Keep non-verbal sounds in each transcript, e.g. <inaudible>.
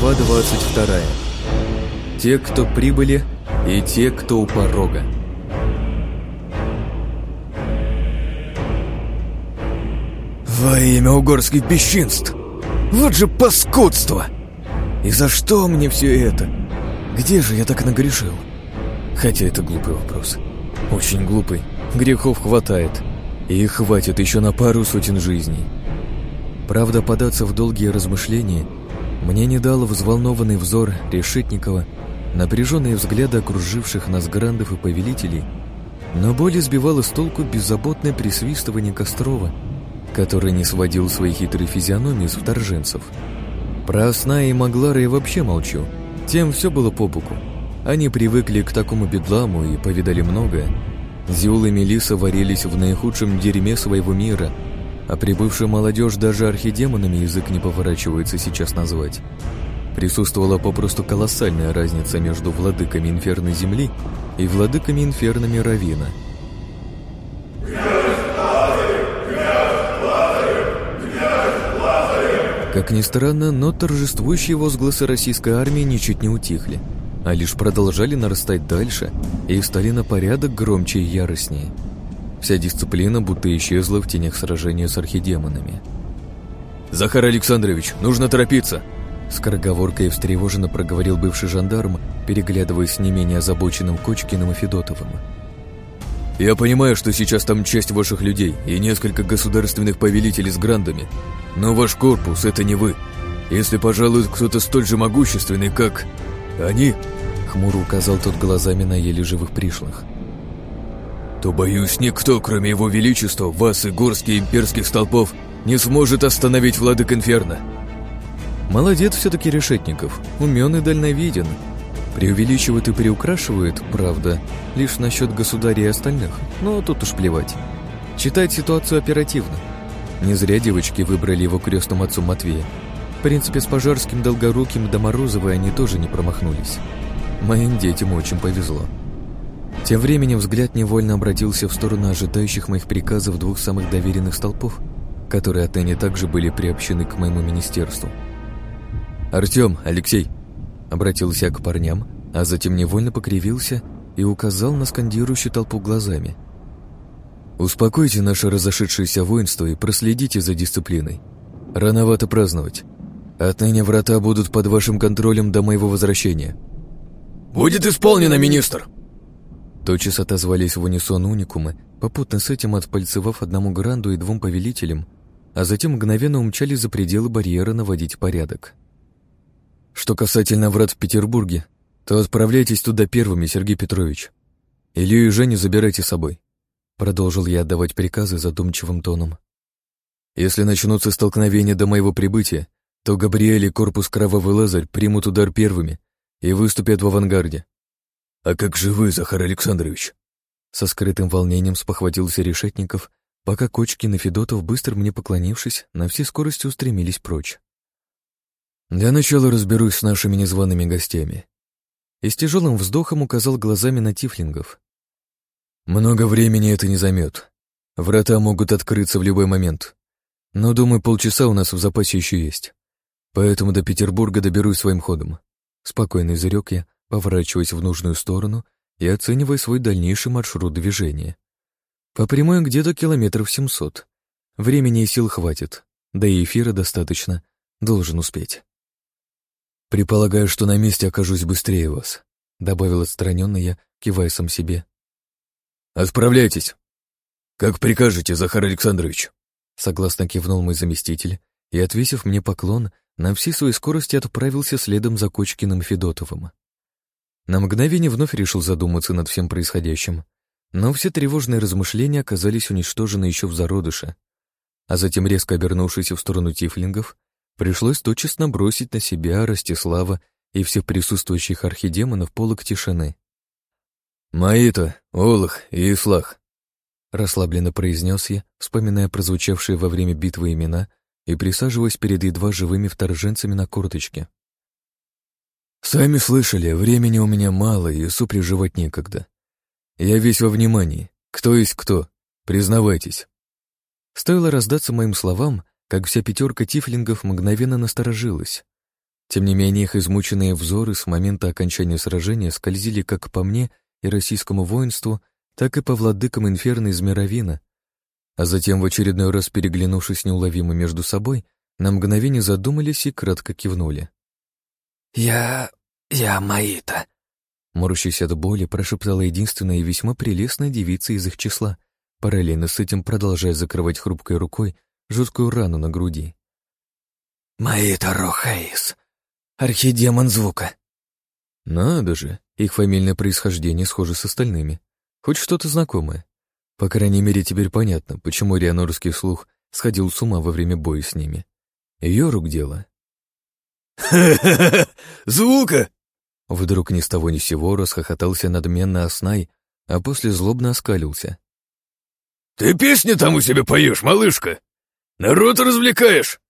Глава 22. Те, кто прибыли, и те, кто у порога. Во имя угорских бесчинств! Вот же паскудство! И за что мне все это? Где же я так нагрешил? Хотя это глупый вопрос. Очень глупый. Грехов хватает. И хватит еще на пару сотен жизней. Правда, податься в долгие размышления мне не дал взволнованный взор Решетникова, напряженные взгляды окруживших нас грандов и повелителей, но более сбивало с толку беззаботное присвистывание Кострова, который не сводил свои хитрые физиономии с вторженцев. Про Сна и Маглара я вообще молчу, тем все было по боку. Они привыкли к такому бедламу и повидали многое. Зиул и Мелиса варились в наихудшем дерьме своего мира – а прибывшая молодежь даже архидемонами язык не поворачивается сейчас назвать. Присутствовала попросту колоссальная разница между владыками инферной земли и владыками инфернами Равина. Как ни странно, но торжествующие возгласы российской армии ничуть не утихли, а лишь продолжали нарастать дальше и стали на порядок громче и яростнее – Вся дисциплина будто исчезла в тенях сражения с архидемонами. «Захар Александрович, нужно торопиться!» Скороговоркой встревоженно проговорил бывший жандарм, переглядываясь с не менее озабоченным Кочкиным и Федотовым. «Я понимаю, что сейчас там часть ваших людей и несколько государственных повелителей с грандами, но ваш корпус — это не вы. Если пожалуй, кто-то столь же могущественный, как они...» Хмуро указал тот глазами на еле живых пришлых то, боюсь, никто, кроме его величества, вас и горских имперских столпов, не сможет остановить владык Инферно. Молодец все-таки Решетников, умен и дальновиден. Преувеличивает и приукрашивает, правда, лишь насчет государя и остальных, но тут уж плевать. Читает ситуацию оперативно. Не зря девочки выбрали его крестным отцом Матвея. В принципе, с Пожарским, Долгоруким Доморозовой они тоже не промахнулись. Моим детям очень повезло. Тем временем взгляд невольно обратился в сторону ожидающих моих приказов двух самых доверенных столпов, которые отныне также были приобщены к моему министерству. «Артем, Алексей!» Обратился я к парням, а затем невольно покривился и указал на скандирующую толпу глазами. «Успокойте наше разошедшееся воинство и проследите за дисциплиной. Рановато праздновать. Отныне врата будут под вашим контролем до моего возвращения». «Будет исполнено, министр!» Тотчас отозвались в унисон уникумы, попутно с этим отпальцевав одному гранду и двум повелителям, а затем мгновенно умчали за пределы барьера наводить порядок. Что касательно врат в Петербурге, то отправляйтесь туда первыми, Сергей Петрович. Илью и Женю забирайте с собой. Продолжил я отдавать приказы задумчивым тоном. Если начнутся столкновения до моего прибытия, то Габриэль и корпус Кровавый Лазарь примут удар первыми и выступят в авангарде. «А как же вы, Захар Александрович?» Со скрытым волнением спохватился Решетников, пока Кочкин и Федотов, быстро мне поклонившись, на всей скорости устремились прочь. «Для начала разберусь с нашими незваными гостями». И с тяжелым вздохом указал глазами на тифлингов. «Много времени это не займет. Врата могут открыться в любой момент. Но, думаю, полчаса у нас в запасе еще есть. Поэтому до Петербурга доберусь своим ходом». Спокойно изрек я, поворачиваясь в нужную сторону и оценивая свой дальнейший маршрут движения. По прямой где-то километров семьсот. Времени и сил хватит, да и эфира достаточно, должен успеть. «Предполагаю, что на месте окажусь быстрее вас», — добавил отстраненно я, кивая сам себе. «Отправляйтесь!» «Как прикажете, Захар Александрович!» Согласно кивнул мой заместитель и, отвесив мне поклон, на всей своей скорости отправился следом за Кочкиным Федотовым. На мгновение вновь решил задуматься над всем происходящим, но все тревожные размышления оказались уничтожены еще в зародыше, а затем, резко обернувшись в сторону тифлингов, пришлось тотчас набросить на себя Ростислава и всех присутствующих архидемонов полок тишины. «Мои-то, Олах и Ислах», — расслабленно произнес я, вспоминая прозвучавшие во время битвы имена и присаживаясь перед едва живыми вторженцами на корточке. «Сами слышали, времени у меня мало и суприживать некогда. Я весь во внимании. Кто есть кто? Признавайтесь». Стоило раздаться моим словам, как вся пятерка тифлингов мгновенно насторожилась. Тем не менее, их измученные взоры с момента окончания сражения скользили как по мне и российскому воинству, так и по владыкам инферно из Мировина, а затем, в очередной раз переглянувшись неуловимо между собой, на мгновение задумались и кратко кивнули. «Я... я Маита», — морщась от боли, прошептала единственная и весьма прелестная девица из их числа, параллельно с этим продолжая закрывать хрупкой рукой жуткую рану на груди. «Маита Рохаис, архидемон звука». Надо же, их фамильное происхождение схоже с остальными. Хоть что-то знакомое. По крайней мере, теперь понятно, почему рианорский слух сходил с ума во время боя с ними. Ее рук дело. «Ха-ха-ха! <laughs> Звука!» Вдруг ни с того ни сего расхохотался надменно Оснай, а после злобно оскалился. «Ты песни там у себя поешь, малышка? Народ развлекаешь?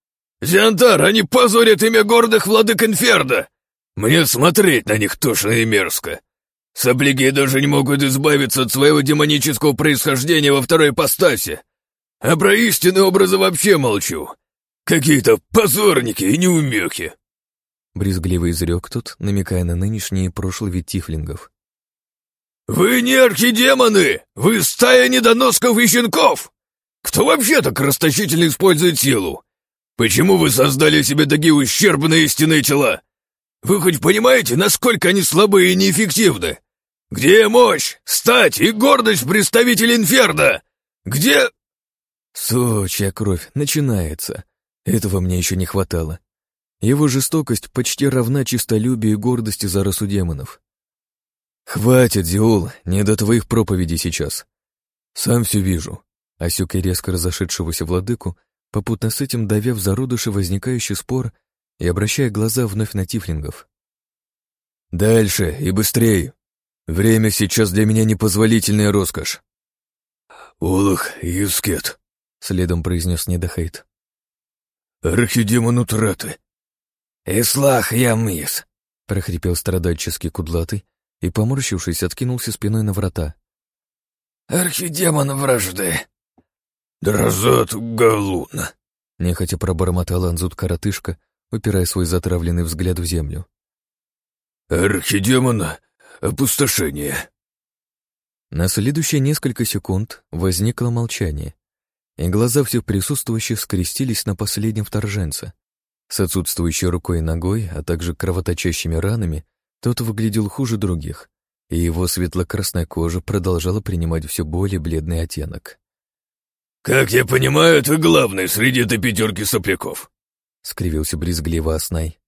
Зиантар, они позорят имя гордых владык Инферда! Мне смотреть на них тошно и мерзко. Сопляки даже не могут избавиться от своего демонического происхождения во второй ипостаси. А про истинные образы вообще молчу. Какие-то позорники и неумехи. Брезгливо изрек тот, намекая на нынешний и прошлый вид тифлингов. «Вы не архидемоны! Вы стая недоносков и щенков! Кто вообще так расточительно использует силу? Почему вы создали себе такие ущербные истинные тела? Вы хоть понимаете, насколько они слабые и неэффективны? Где мощь, стать и гордость представителей Инферно? Где...» Сочья кровь начинается. Этого мне еще не хватало. Его жестокость почти равна чистолюбию и гордости за расу демонов. «Хватит, Зиол, не до твоих проповедей сейчас. Сам все вижу», — осек и резко разошедшегося владыку, попутно с этим давя в зародыши возникающий спор и обращая глаза вновь на тифлингов. «Дальше и быстрее. Время сейчас для меня непозволительная роскошь». «Улах Юскет», — следом произнес Недохейт. «Архидемон утраты». «Ислах Ямис», — прохрипел страдальческий кудлатый и, поморщившись, откинулся спиной на врата. «Архидемон вражды». «Дразат Галун», — нехотя пробормотал Анзут-коротышка, упирая свой затравленный взгляд в землю. «Архидемона опустошение». На следующие несколько секунд возникло молчание, и глаза всех присутствующих скрестились на последнем вторженце. С отсутствующей рукой и ногой, а также кровоточащими ранами, тот выглядел хуже других, и его светло-красная кожа продолжала принимать все более бледный оттенок. «Как я понимаю, ты главный среди этой пятерки сопляков», — скривился брезгливо Оснай.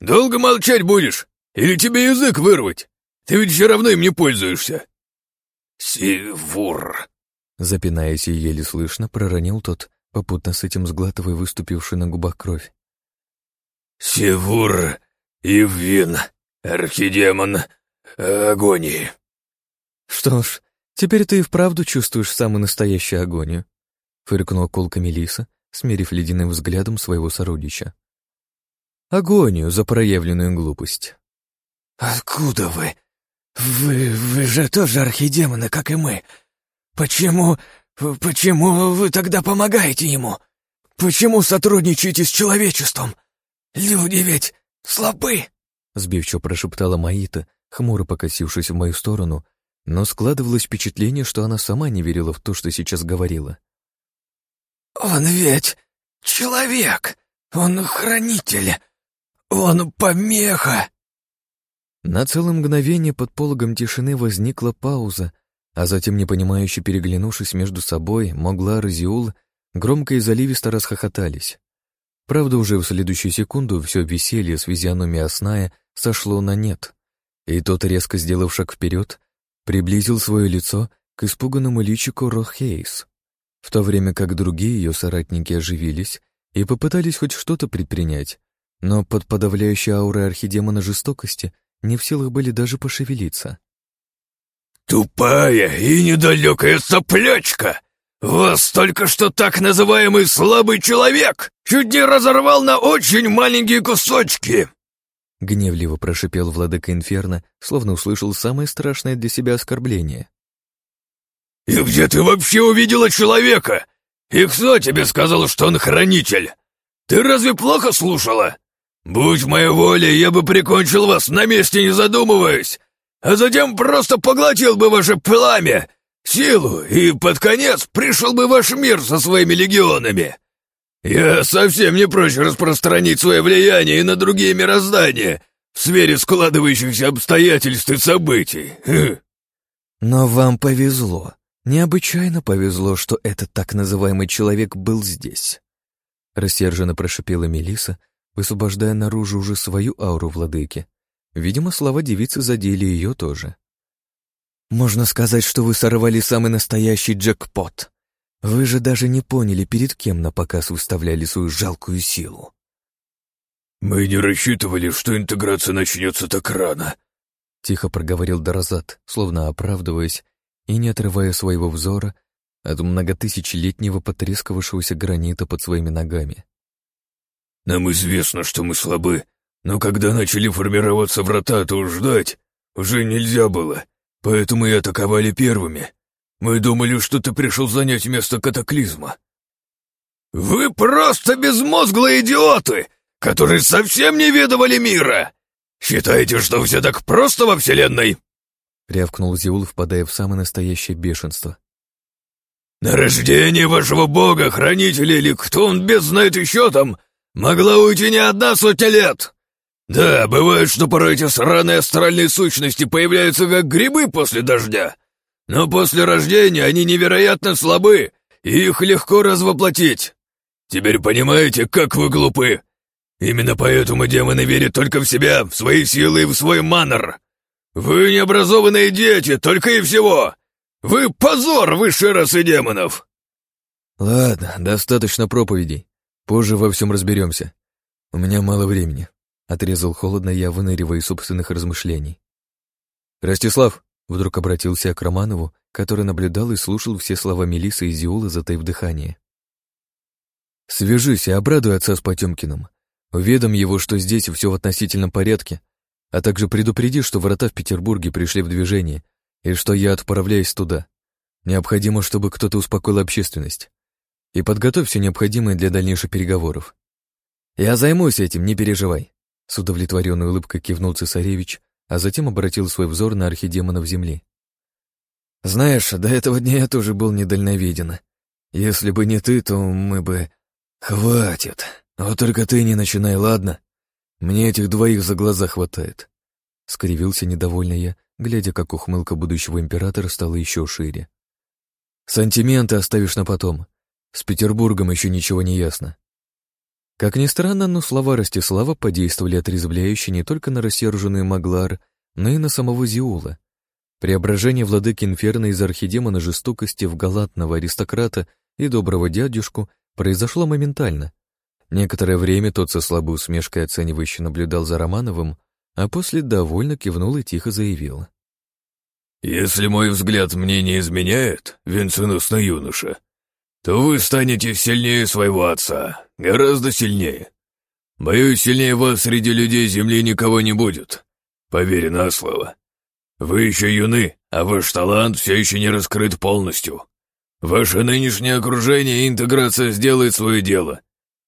«Долго молчать будешь? Или тебе язык вырвать? Ты ведь все равно им не пользуешься». «Сивур», — запинаясь и еле слышно, проронил тот, попутно с этим сглатывая выступившую на губах кровь. «Сивур и Вин, архидемон агонии». «Что ж, теперь ты и вправду чувствуешь самую настоящую агонию», — фыркнула колка Мелиса, смерив ледяным взглядом своего сородича. «Агонию за проявленную глупость». «Откуда вы? Вы... вы же тоже архидемоны, как и мы. Почему... почему вы тогда помогаете ему? Почему сотрудничаете с человечеством? Люди ведь слабы!» Сбивчиво прошептала Маита, хмуро покосившись в мою сторону, но складывалось впечатление, что она сама не верила в то, что сейчас говорила. «Он ведь человек! Он хранитель! Он помеха!» На целое мгновение под пологом тишины возникла пауза, а затем, непонимающе переглянувшись между собой, Могла и Зиул громко и заливисто расхохотались. Правда, уже в следующую секунду все веселье с физиономией Осная сошло на нет, и тот, резко сделав шаг вперед, приблизил свое лицо к испуганному личику Рохейс, в то время как другие ее соратники оживились и попытались хоть что-то предпринять, но под подавляющей аурой архидемона жестокости не в силах были даже пошевелиться. «Тупая и недалекая соплячка! Вас только что так называемый слабый человек чуть не разорвал на очень маленькие кусочки!» Гневливо прошипел владыка Инферно, словно услышал самое страшное для себя оскорбление. «И где ты вообще увидела человека? И кто тебе сказал, что он хранитель? Ты разве плохо слушала? Будь моя воля, я бы прикончил вас на месте, не задумываясь, а затем просто поглотил бы ваше пламя, силу, и под конец пришел бы ваш мир со своими легионами. Я совсем не прочь распространить свое влияние и на другие мироздания в сфере складывающихся обстоятельств и событий. Но вам повезло. Необычайно повезло, что этот так называемый человек был здесь. Рассерженно прошипела Мелиса, высвобождая наружу уже свою ауру владыки. Видимо, слова девицы задели ее тоже. «Можно сказать, что вы сорвали самый настоящий джекпот. Вы же даже не поняли, перед кем на показ выставляли свою жалкую силу». «Мы не рассчитывали, что интеграция начнется так рано», — тихо проговорил Доразат, словно оправдываясь и не отрывая своего взора от многотысячелетнего потрескавшегося гранита под своими ногами. Нам известно, что мы слабы, но когда начали формироваться врата, то ждать уже нельзя было, поэтому и атаковали первыми. Мы думали, что ты пришел занять место катаклизма». «Вы просто безмозглые идиоты, которые совсем не ведовали мира! Считаете, что все так просто во Вселенной?» рявкнул Зиул, впадая в самое настоящее бешенство. «На рождение вашего бога, хранителя или кто он без знает еще там, Могла уйти не одна сотня лет. Да, бывает, что порой эти сраные астральные сущности появляются как грибы после дождя. Но после рождения они невероятно слабы, и их легко развоплотить. Теперь понимаете, как вы глупы. Именно поэтому демоны верят только в себя, в свои силы и в свой манер. Вы необразованные дети, только и всего. Вы позор высшей расы демонов. Ладно, достаточно проповедей. Позже во всем разберемся. У меня мало времени. Отрезал холодно я, выныривая из собственных размышлений. «Ростислав!» — вдруг обратился к Романову, который наблюдал и слушал все слова Мелисы и Зиула, затаив дыхание. «Свяжись и обрадуй отца с Потемкиным. Уведом его, что здесь все в относительном порядке, а также предупреди, что врата в Петербурге пришли в движение и что я отправляюсь туда. Необходимо, чтобы кто-то успокоил общественность и подготовь все необходимое для дальнейших переговоров. Я займусь этим, не переживай. С удовлетворенной улыбкой кивнул цесаревич, а затем обратил свой взор на архидемонов земли. Знаешь, до этого дня я тоже был недальновиден. Если бы не ты, то мы бы... Хватит. Вот только ты не начинай, ладно? Мне этих двоих за глаза хватает. Скривился недовольно я, глядя, как ухмылка будущего императора стала еще шире. Сантименты оставишь на потом. С Петербургом еще ничего не ясно. Как ни странно, но слова Ростислава подействовали отрезвляюще не только на рассерженную Маглар, но и на самого Зиула. Преображение владыки Инферно из архидемона жестокости в галатного аристократа и доброго дядюшку произошло моментально. Некоторое время тот со слабой усмешкой оценивающе наблюдал за Романовым, а после довольно кивнул и тихо заявил. «Если мой взгляд мне не изменяет, венценосный юноша, то вы станете сильнее своего отца, гораздо сильнее. Боюсь, сильнее вас среди людей Земли никого не будет. Поверь на слово. Вы еще юны, а ваш талант все еще не раскрыт полностью. Ваше нынешнее окружение и интеграция сделает свое дело.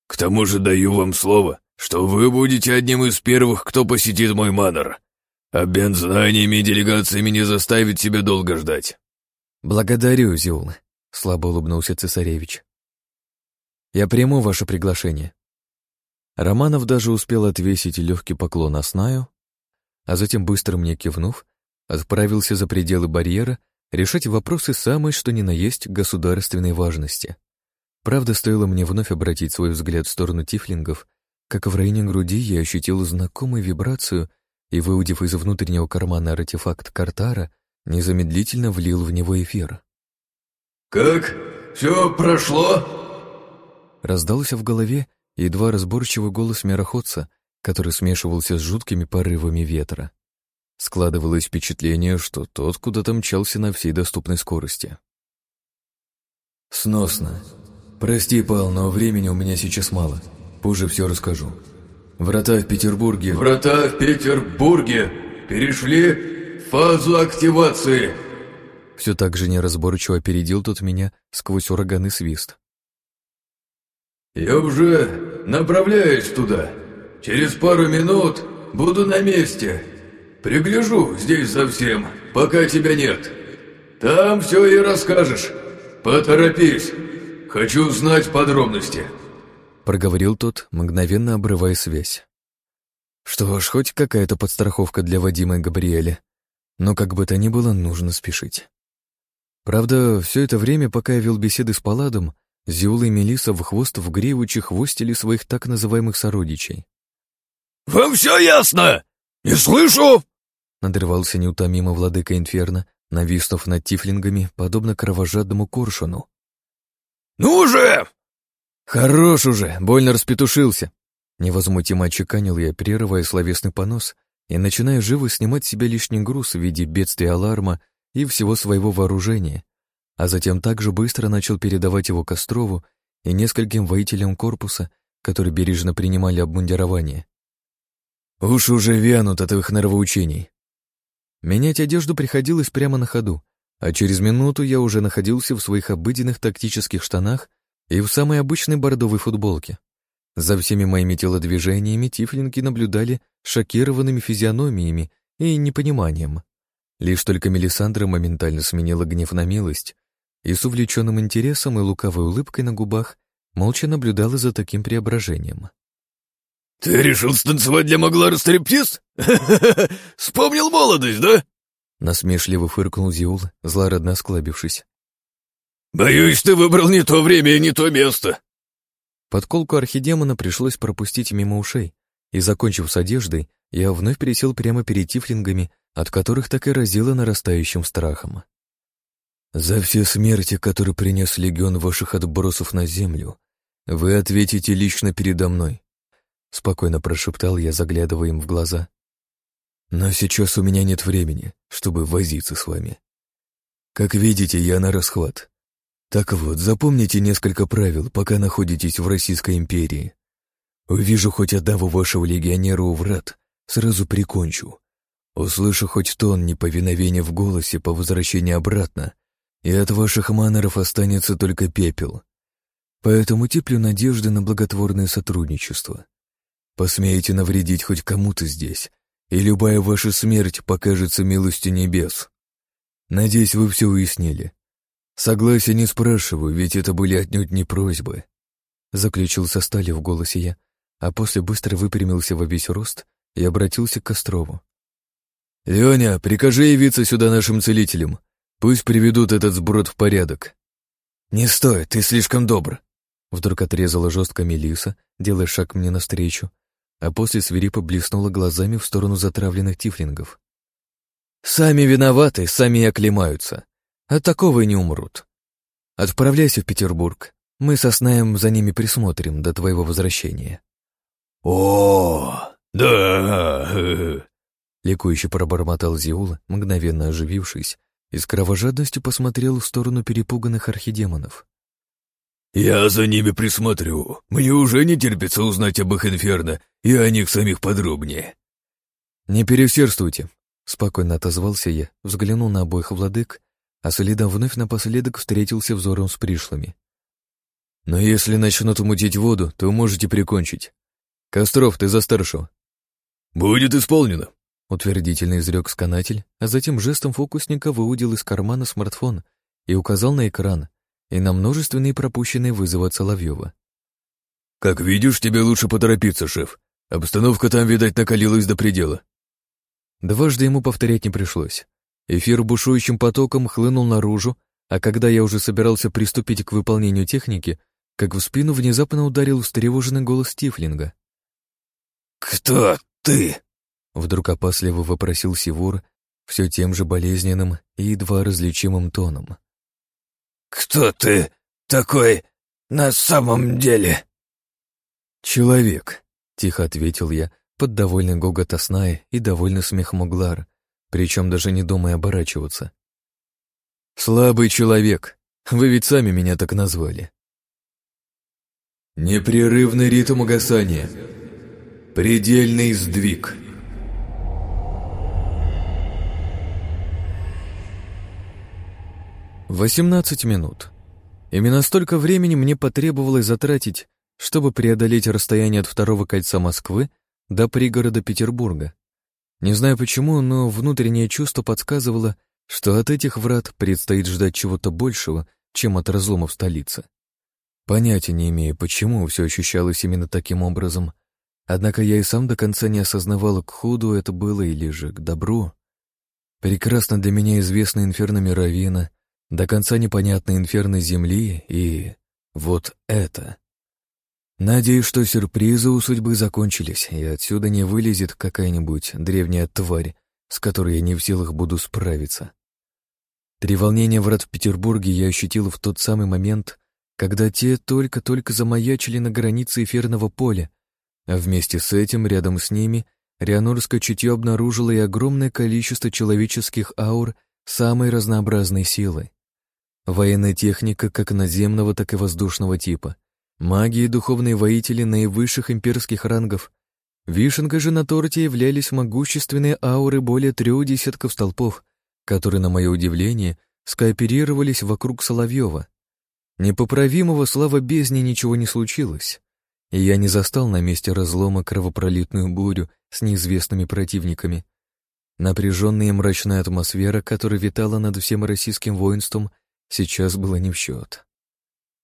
К тому же даю вам слово, что вы будете одним из первых, кто посетит мой манор. Обмен знаниями и делегациями не заставит себя долго ждать. Благодарю, Зюл. Слабо улыбнулся цесаревич. «Я приму ваше приглашение». Романов даже успел отвесить легкий поклон Аснаю, а затем, быстро мне кивнув, отправился за пределы барьера решать вопросы самой что ни на есть государственной важности. Правда, стоило мне вновь обратить свой взгляд в сторону тифлингов, как в районе груди я ощутил знакомую вибрацию и, выудив из внутреннего кармана артефакт Картара, незамедлительно влил в него эфир. «Как? Все прошло?» Раздался в голове едва разборчивый голос мироходца, который смешивался с жуткими порывами ветра. Складывалось впечатление, что тот куда-то мчался на всей доступной скорости. «Сносно. Прости, Пал, но времени у меня сейчас мало. Позже все расскажу. Врата в Петербурге...» «Врата в Петербурге перешли в фазу активации!» Все так же неразборчиво опередил тот меня сквозь ураганный свист. «Я уже направляюсь туда. Через пару минут буду на месте. Пригляжу здесь за всем, пока тебя нет. Там все и расскажешь. Поторопись. Хочу знать подробности. Проговорил тот, мгновенно обрывая связь. Что ж, хоть какая-то подстраховка для Вадима и Габриэля. Но как бы то ни было, нужно спешить. Правда, все это время, пока я вел беседы с Паладом, Зиула и Мелиса в хвост в гриву чехвостили своих так называемых сородичей. «Вам все ясно? Не слышу!» Надрывался неутомимо владыка Инферно, нависнув над тифлингами, подобно кровожадному коршуну. «Ну же!» «Хорош уже, больно распетушился!» Невозмутимо отчеканил я, прерывая словесный понос и начиная живо снимать с себя лишний груз в виде бедствия аларма и всего своего вооружения, а затем также быстро начал передавать его Кострову и нескольким воителям корпуса, которые бережно принимали обмундирование. Уши уже вянут от их норовоучений. Менять одежду приходилось прямо на ходу, а через минуту я уже находился в своих обыденных тактических штанах и в самой обычной бордовой футболке. За всеми моими телодвижениями тифлинги наблюдали шокированными физиономиями и непониманием. Лишь только Мелисандра моментально сменила гнев на милость и с увлеченным интересом и лукавой улыбкой на губах молча наблюдала за таким преображением. «Ты решил станцевать для Маглара стриптиз? <laughs> Вспомнил молодость, да?» Насмешливо фыркнул Зиул, злорадно осклабившись. «Боюсь, ты выбрал не то время и не то место». Подколку архидемона пришлось пропустить мимо ушей, и, закончив с одеждой, я вновь пересел прямо перед тифлингами, от которых так и разило нарастающим страхом. «За все смерти, которые принес легион ваших отбросов на землю, вы ответите лично передо мной. Спокойно прошептал я, заглядывая им в глаза. Но сейчас у меня нет времени, чтобы возиться с вами. Как видите, я на расхват. Так вот, запомните несколько правил, пока находитесь в Российской империи. Увижу хоть одного вашего легионера у врат, сразу прикончу. Услышу хоть тон неповиновения в голосе по возвращении обратно, и от ваших манеров останется только пепел. Поэтому теплю надежды на благотворное сотрудничество. Посмеете навредить хоть кому-то здесь, и любая ваша смерть покажется милостью небес. Надеюсь, вы все уяснили. Согласия не спрашиваю, ведь это были отнюдь не просьбы. Заключил со стали в голосе я, а после быстро выпрямился во весь рост и обратился к Кострову. «Леня, прикажи явиться сюда нашим целителям. Пусть приведут этот сброд в порядок». «Не стоит, ты слишком добр», — вдруг отрезала жестко Мелиса, делая шаг мне навстречу, а после свирепо блеснула глазами в сторону затравленных тифлингов. «Сами виноваты, сами и оклемаются. От такого и не умрут. Отправляйся в Петербург. Мы со Снаем за ними присмотрим до твоего возвращения». «О, да!» Ликующе пробормотал Зиул, мгновенно оживившись, и с кровожадностью посмотрел в сторону перепуганных архидемонов. «Я за ними присмотрю. Мне уже не терпится узнать об их инферно и о них самих подробнее». «Не переусердствуйте», — спокойно отозвался я, взглянул на обоих владык, а следом вновь напоследок встретился взором с пришлыми. «Но если начнут мутить воду, то можете прикончить. Костров, ты за старшего». «Будет исполнено», — утвердительно изрек сканатель, а затем жестом фокусника выудил из кармана смартфон и указал на экран, и на множественные пропущенные вызовы от Соловьева. «Как видишь, тебе лучше поторопиться, шеф. Обстановка там, видать, накалилась до предела». Дважды ему повторять не пришлось. Эфир бушующим потоком хлынул наружу, а когда я уже собирался приступить к выполнению техники, как в спину внезапно ударил встревоженный голос Тифлинга. «Кто ты?» — вдруг опасливо вопросил Сивур все тем же болезненным и едва различимым тоном. «Кто ты такой на самом деле?» «Человек», — тихо ответил я, под довольный гогот Осная и довольный смех Муглар, причем даже не думая оборачиваться. «Слабый человек. Вы ведь сами меня так назвали». Непрерывный ритм угасания. Предельный сдвиг. Восемнадцать минут. Именно столько времени мне потребовалось затратить, чтобы преодолеть расстояние от второго кольца Москвы до пригорода Петербурга. Не знаю почему, но внутреннее чувство подсказывало, что от этих врат предстоит ждать чего-то большего, чем от разломов столицы. Понятия не имею, почему все ощущалось именно таким образом, однако я и сам до конца не осознавал, к худу это было или же к добру. Прекрасно для меня известна инферно Мировина, до конца непонятная инферно Земли и вот это. Надеюсь, что сюрпризы у судьбы закончились, и отсюда не вылезет какая-нибудь древняя тварь, с которой я не в силах буду справиться. Три волнения врат в Петербурге я ощутил в тот самый момент, когда те только-только замаячили на границе эфирного поля, а вместе с этим, рядом с ними, Рианорское чутье обнаружило и огромное количество человеческих аур самой разнообразной силы. Военная техника как наземного, так и воздушного типа, маги и духовные воители наивысших имперских рангов. Вишенкой же на торте являлись могущественные ауры более трех десятков столпов, которые, на мое удивление, скооперировались вокруг Соловьева. Непоправимого, слава бездне, ничего не случилось, и я не застал на месте разлома кровопролитную бурю с неизвестными противниками. Напряженная и мрачная атмосфера, которая витала над всем российским воинством, сейчас была не в счет.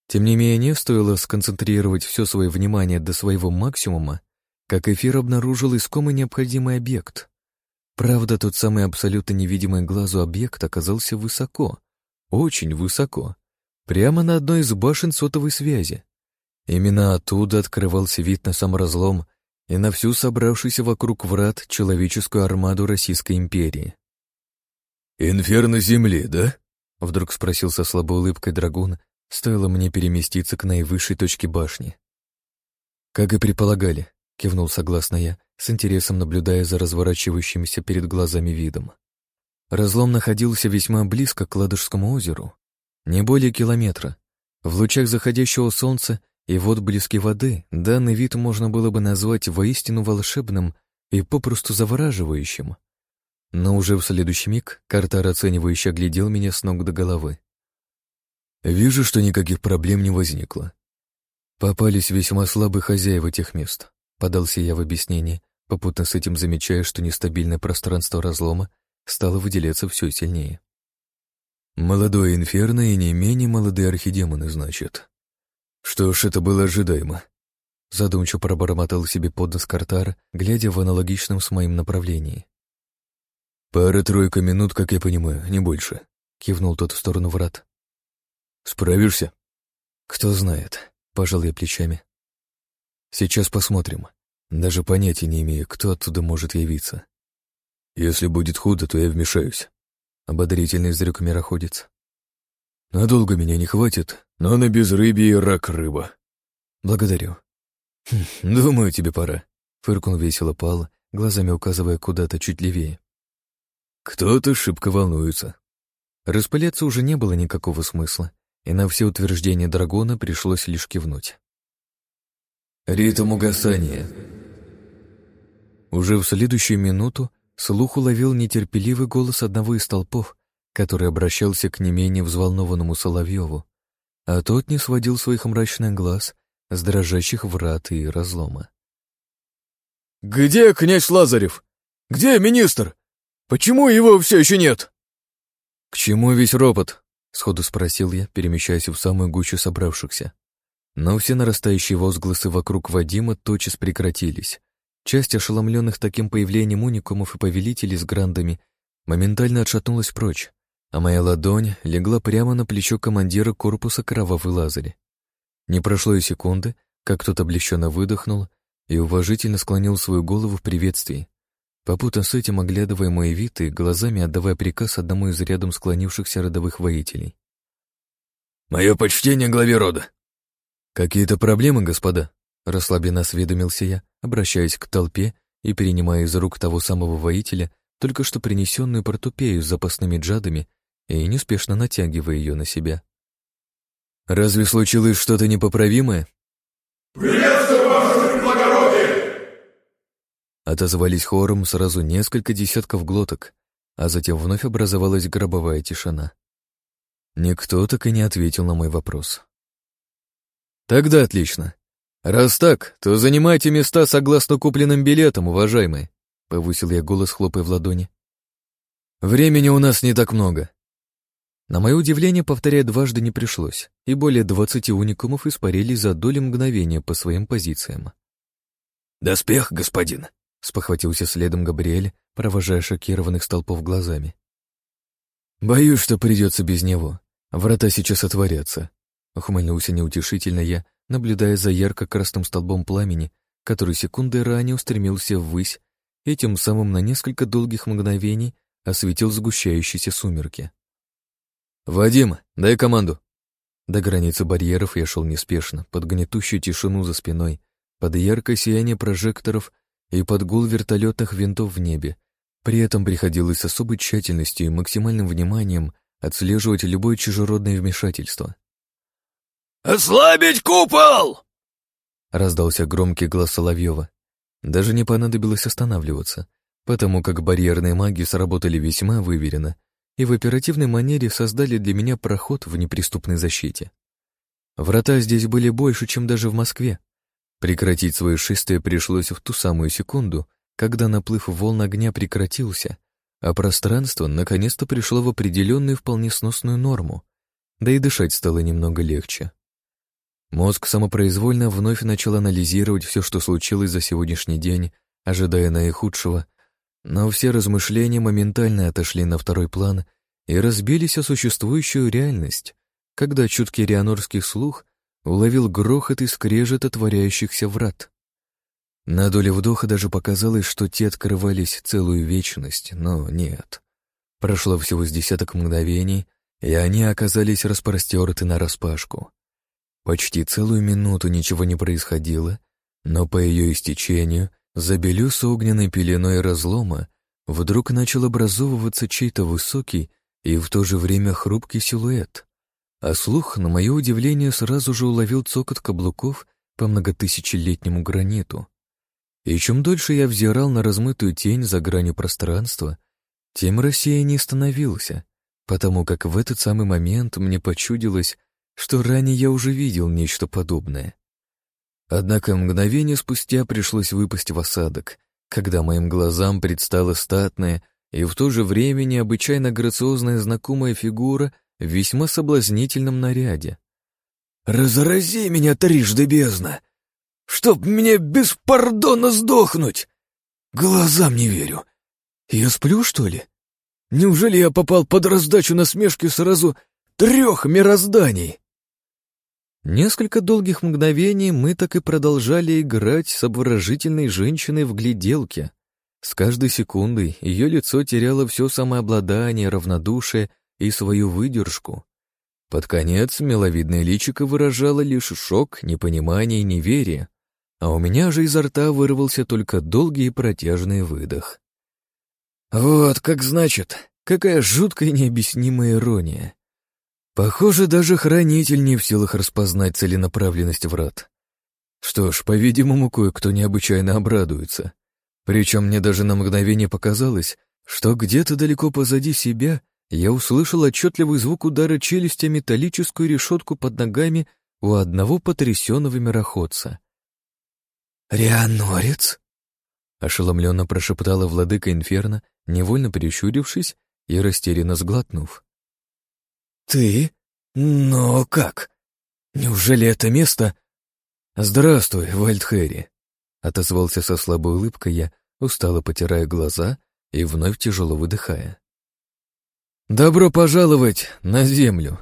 Тем не менее, стоило сконцентрировать все свое внимание до своего максимума, как эфир обнаружил искомый необходимый объект. Правда, тот самый абсолютно невидимый глазу объект оказался высоко, очень высоко, прямо на одной из башен сотовой связи. Именно оттуда открывался вид на сам разлом и на всю собравшуюся вокруг врат человеческую армаду Российской империи. «Инферно Земли, да?» — вдруг спросил со слабой улыбкой драгун, стоило мне переместиться к наивысшей точке башни. «Как и предполагали», — кивнул согласно я, с интересом наблюдая за разворачивающимся перед глазами видом. Разлом находился весьма близко к Ладожскому озеру, не более километра. В лучах заходящего солнца и вот близки воды данный вид можно было бы назвать воистину волшебным и попросту завораживающим. Но уже в следующий миг Картар оценивающе оглядел меня с ног до головы. «Вижу, что никаких проблем не возникло. Попались весьма слабые хозяева тех мест», — подался я в объяснение, попутно с этим замечая, что нестабильное пространство разлома стало выделяться все сильнее. Молодое инферно и не менее молодые архидемоны, значит. Что ж, это было ожидаемо. Задумчиво пробормотал себе под нос Картар, глядя в аналогичном с моим направлении. «Пара-тройка минут, как я понимаю, не больше», — кивнул тот в сторону врат. «Справишься?» «Кто знает», — пожал я плечами. «Сейчас посмотрим. Даже понятия не имею, кто оттуда может явиться. Если будет худо, то я вмешаюсь. Ободрительный изрек мироходец. Надолго меня не хватит, но на безрыбье рак рыба. Благодарю. Хм, думаю, тебе пора. Фыркнул весело Пал, глазами указывая куда-то чуть левее. Кто-то шибко волнуется. Распыляться уже не было никакого смысла, и на все утверждения Драгона пришлось лишь кивнуть. Ритм угасания. Уже в следующую минуту слух уловил нетерпеливый голос одного из толпов, который обращался к не менее взволнованному Соловьеву, а тот не сводил своих мрачных глаз с дрожащих врат и разлома. «Где князь Лазарев? Где министр? Почему его все еще нет?» «К чему весь ропот?» — сходу спросил я, перемещаясь в самую гущу собравшихся. Но все нарастающие возгласы вокруг Вадима тотчас прекратились, Часть ошеломленных таким появлением уникумов и повелителей с грандами моментально отшатнулась прочь, а моя ладонь легла прямо на плечо командира корпуса Кровавый Лазарь. Не прошло и секунды, как тот облегченно выдохнул и уважительно склонил свою голову в приветствии, попутно с этим оглядывая мой вид и глазами отдавая приказ одному из рядом склонившихся родовых воителей. «Мое почтение главе рода!» «Какие-то проблемы, господа?» Расслабленно осведомился я, обращаясь к толпе и принимая из рук того самого воителя только что принесенную портупею с запасными джадами и неспешно натягивая ее на себя. «Разве случилось что-то непоправимое?» «Приветствую ваше благородие!» Отозвались хором сразу несколько десятков глоток, а затем вновь образовалась гробовая тишина. Никто так и не ответил на мой вопрос. «Тогда отлично. «Раз так, то занимайте места согласно купленным билетам, уважаемые», — повысил я голос, хлопая в ладони. «Времени у нас не так много». На мое удивление, повторять дважды не пришлось, и более двадцати уникумов испарились за доли мгновения по своим позициям. «Доспех, господин», — спохватился следом Габриэль, провожая шокированных столпов глазами. «Боюсь, что придется без него. Врата сейчас отворятся», — ухмыльнулся неутешительно я, наблюдая за ярко-красным столбом пламени, который секунды ранее устремился ввысь и тем самым на несколько долгих мгновений осветил сгущающиеся сумерки. «Вадим, дай команду!» До границы барьеров я шел неспешно, под гнетущую тишину за спиной, под яркое сияние прожекторов и под гул вертолетных винтов в небе. При этом приходилось с особой тщательностью и максимальным вниманием отслеживать любое чужеродное вмешательство. «Ослабить купол!» Раздался громкий глаз Соловьева. Даже не понадобилось останавливаться, потому как барьерные маги сработали весьма выверенно и в оперативной манере создали для меня проход в неприступной защите. Врата здесь были больше, чем даже в Москве. Прекратить свое шествие пришлось в ту самую секунду, когда наплыв волн огня прекратился, а пространство наконец-то пришло в определенную вполне сносную норму, да и дышать стало немного легче. Мозг самопроизвольно вновь начал анализировать все, что случилось за сегодняшний день, ожидая наихудшего, но все размышления моментально отошли на второй план и разбились о существующую реальность, когда чуткий рианорский слух уловил грохот и скрежет отворяющихся врат. На долю вдоха даже показалось, что те открывались целую вечность, но нет. Прошло всего с десяток мгновений, и они оказались распростерты нараспашку. Почти целую минуту ничего не происходило, но по ее истечению, за белесо огненной пеленой разлома, вдруг начал образовываться чей-то высокий и в то же время хрупкий силуэт. А слух, на мое удивление, сразу же уловил цокот каблуков по многотысячелетнему граниту. И чем дольше я взирал на размытую тень за гранью пространства, тем рассеяннее становился, потому как в этот самый момент мне почудилось, что ранее я уже видел нечто подобное. Однако мгновение спустя пришлось выпасть в осадок, когда моим глазам предстала статная и в то же время необычайно грациозная знакомая фигура в весьма соблазнительном наряде. «Разрази меня трижды бездна! Чтоб мне беспардонно сдохнуть! Глазам не верю! Я сплю, что ли? Неужели я попал под раздачу насмешки сразу трех мирозданий?» Несколько долгих мгновений мы так и продолжали играть с обворожительной женщиной в гляделке. С каждой секундой ее лицо теряло все самообладание, равнодушие и свою выдержку. Под конец миловидное личико выражало лишь шок, непонимание и неверие, а у меня же изо рта вырвался только долгий и протяжный выдох. Вот как значит, какая жуткая необъяснимая ирония. Похоже, даже хранитель не в силах распознать целенаправленность врат. Что ж, по-видимому, кое-кто необычайно обрадуется. Причем мне даже на мгновение показалось, что где-то далеко позади себя я услышал отчетливый звук удара челюсти металлическую решетку под ногами у одного потрясенного мироходца. «Рианорец?» — ошеломленно прошептала владыка Инферно, невольно прищурившись и растерянно сглотнув. «Ты? Но как? Неужели это место...» «Здравствуй, Вальдхэри», — отозвался со слабой улыбкой я, устало потирая глаза и вновь тяжело выдыхая. «Добро пожаловать на землю!»